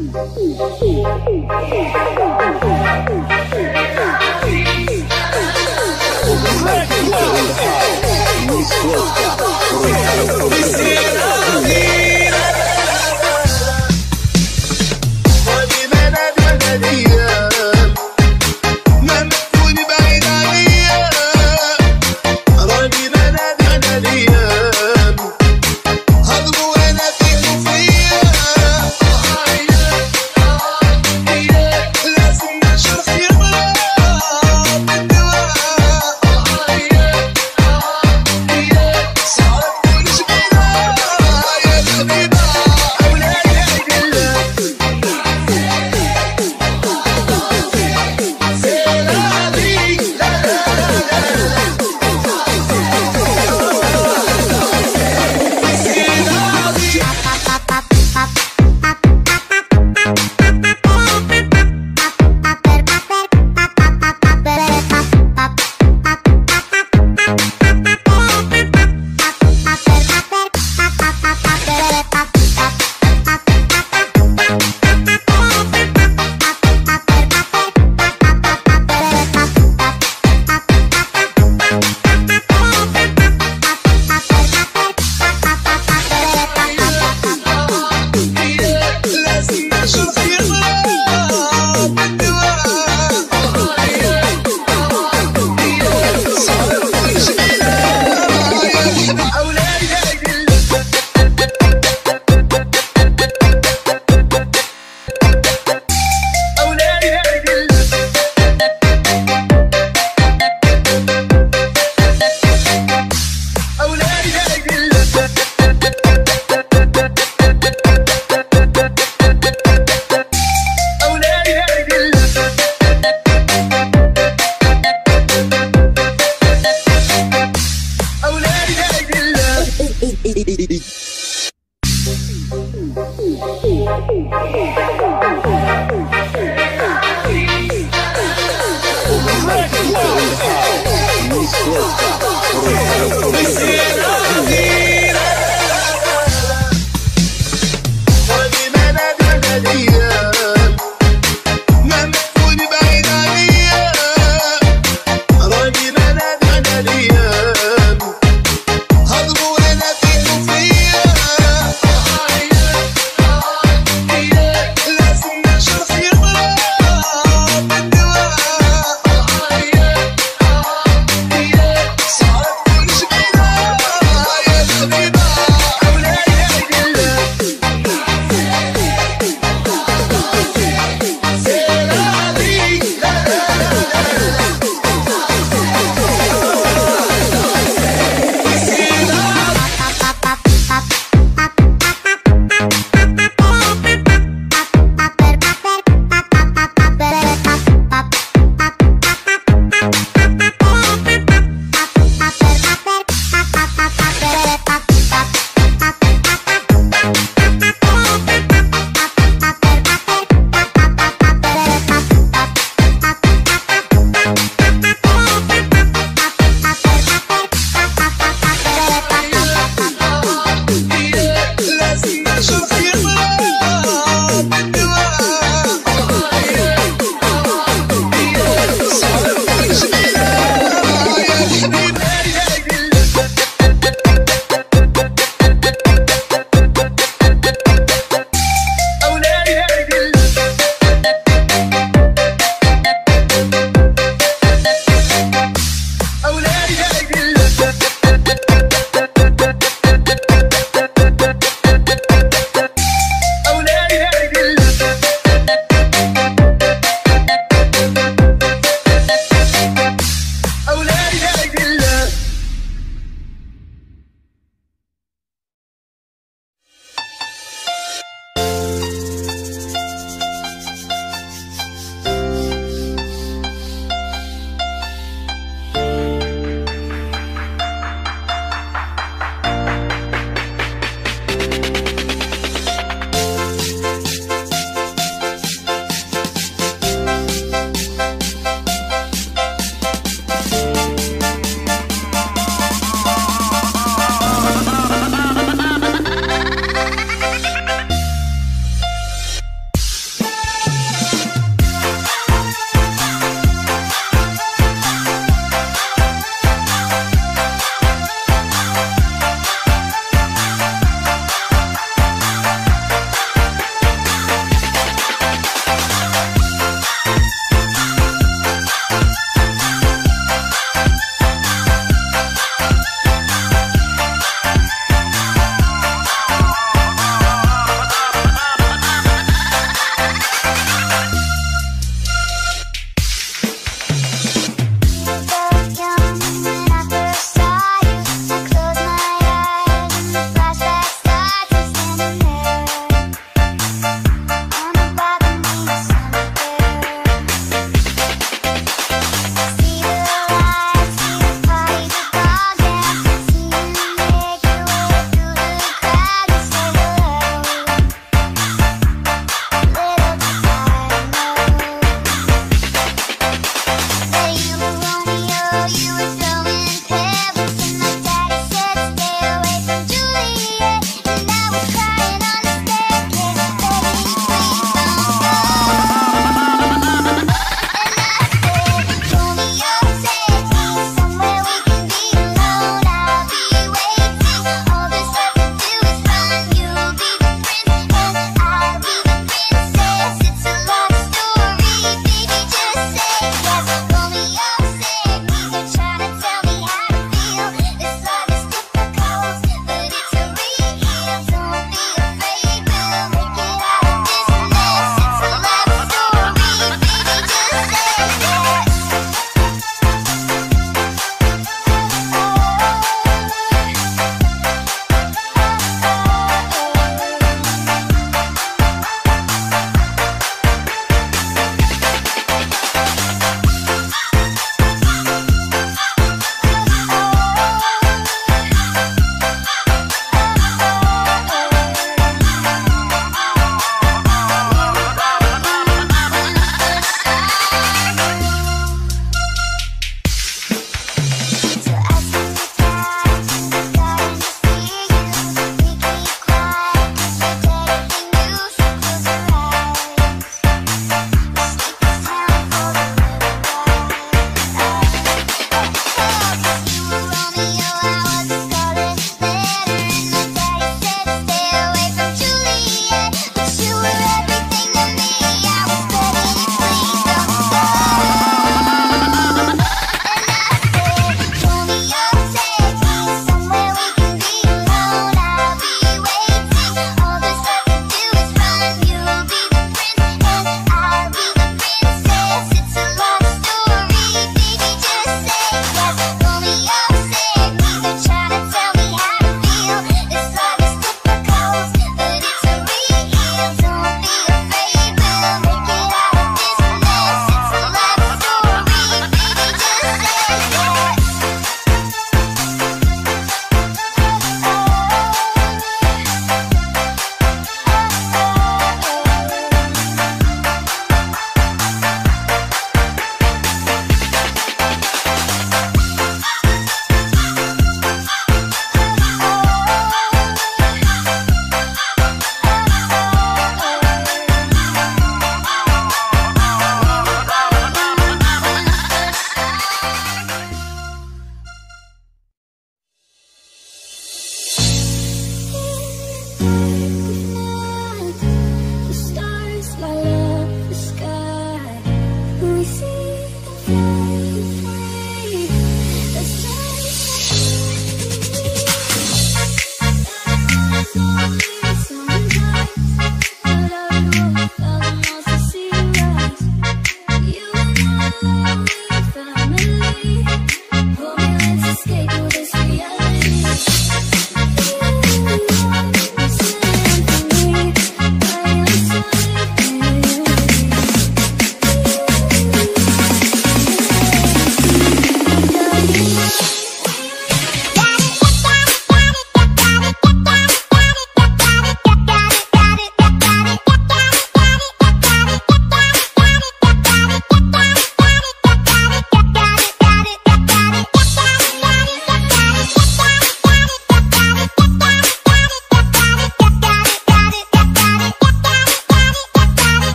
Yeah.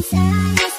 Got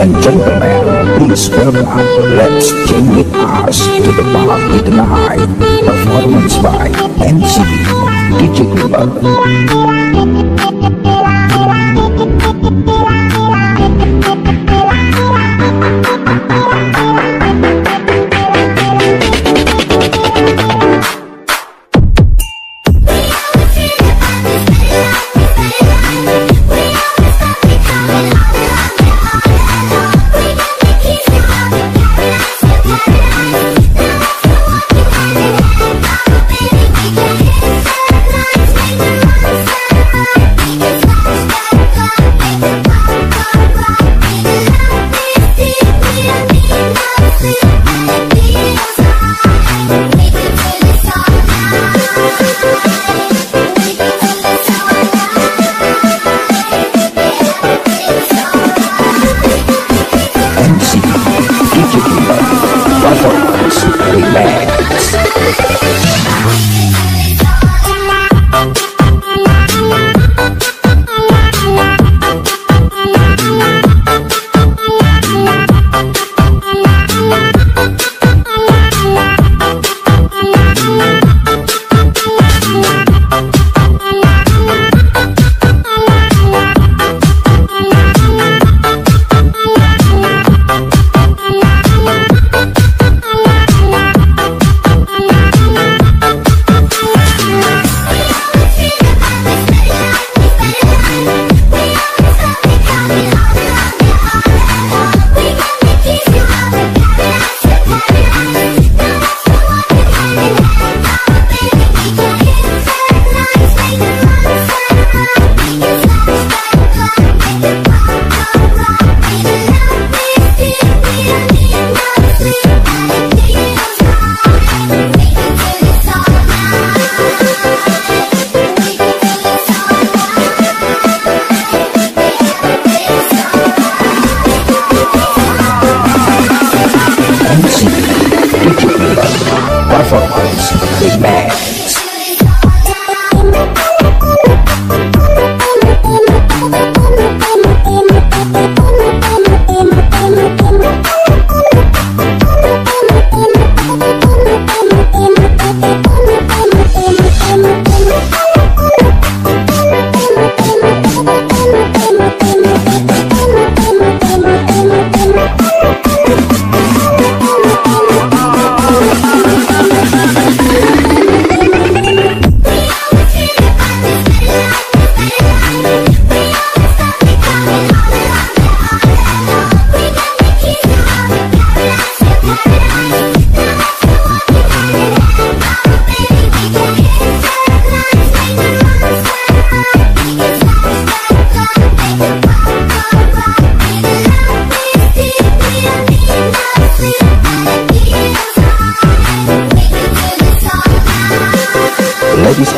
and gentlemen, please welcome Let's Jam With Us to the party tonight. Performance by MC DJ Global.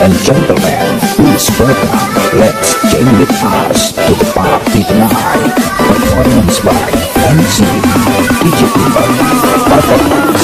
And gentlemen, please welcome Let's Jam With Us to the party tonight. Performance by MC DJ Global.